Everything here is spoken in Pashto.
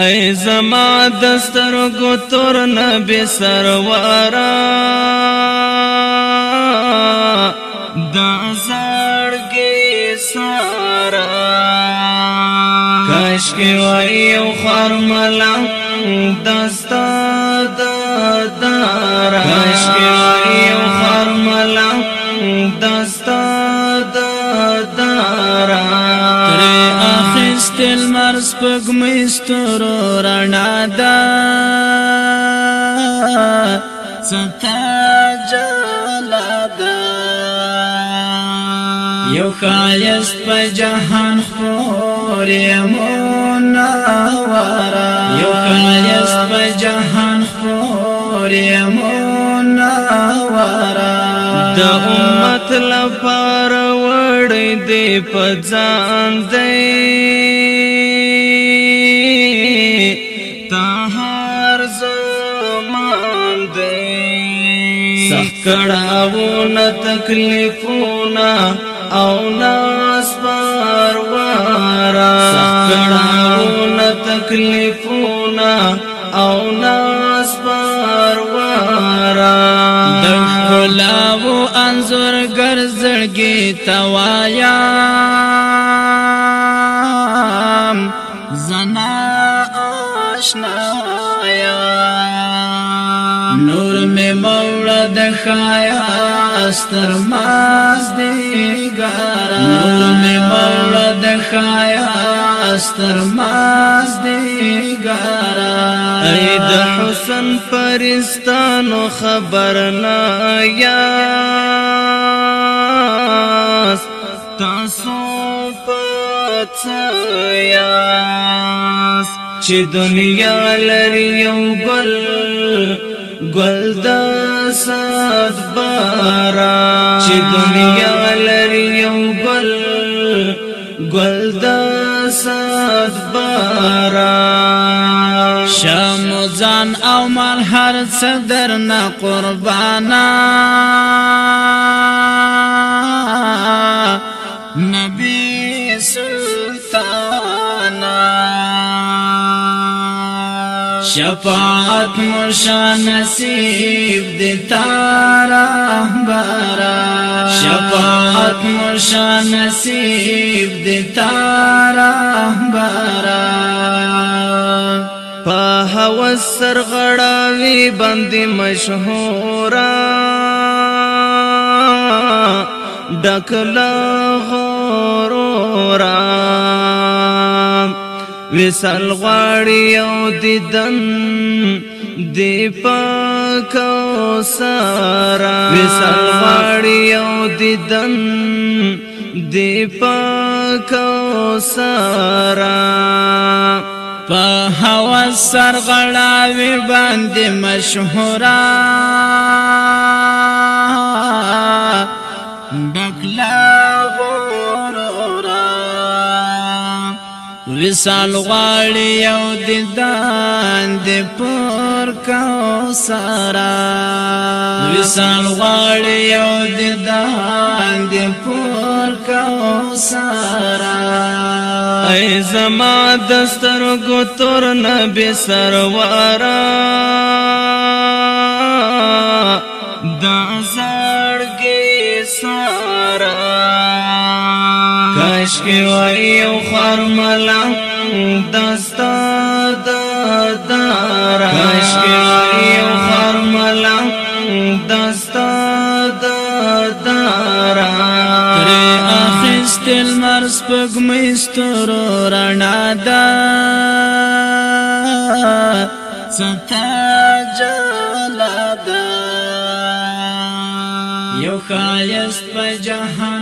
ای زما دستر گو تور نبی سروارا دا زړګي سارا کاش کې وای او خرملنګ دستر ستل مر سپګ مې ستورو رڼا دا ستا جلا دا یو خالص په جهان خورې مونا ورا یو خالص په جهان خورې مونا ورا د امت لپاره کړې دې پځان دې تهار زمان دې سخت کړهونه تکلیفونه او ناس پروارا سخت کړهونه تکلیفونه او ناس پروارا دخلاو انظر ګرځړګي توا می مولا د خایا ستر ماز دی ګارا نور می مولا د خایا ستر ماز دی ګارا ای د حسن پرستانو خبر نه یا تاسو پڅیا چې دنیا لري یو ګل گل د سات بارا چې دنیا لري یو گل گل د سات بارا شام ځان او مال هر صدر نه قربانا نبی سلطانا شفاعت مشا نصیب دیتا رہبرا شفاعت مشا نصیب دیتا رہبرا په هوس سرغړاوي باندې مشهورا ډکلا غورورا وسل غواړي او دیدن دی پاک او سارا وسل غواړي او دیدن دی پاک او سارا په هوا سرغړاوي باندې مشهورا وصال غواړي او دیدان د پر کو سارا وصال غواړي او دیدان د پر کو سارا ای زما دستر کو تر نبی سروارا د زړګي سارا کې وای او خرملا دستا د دار کاش کې وای او خرملا دستا د دار تر اخستل مرز پګمې ستر رڼا دا ستا جلا دا یو خایست په جهان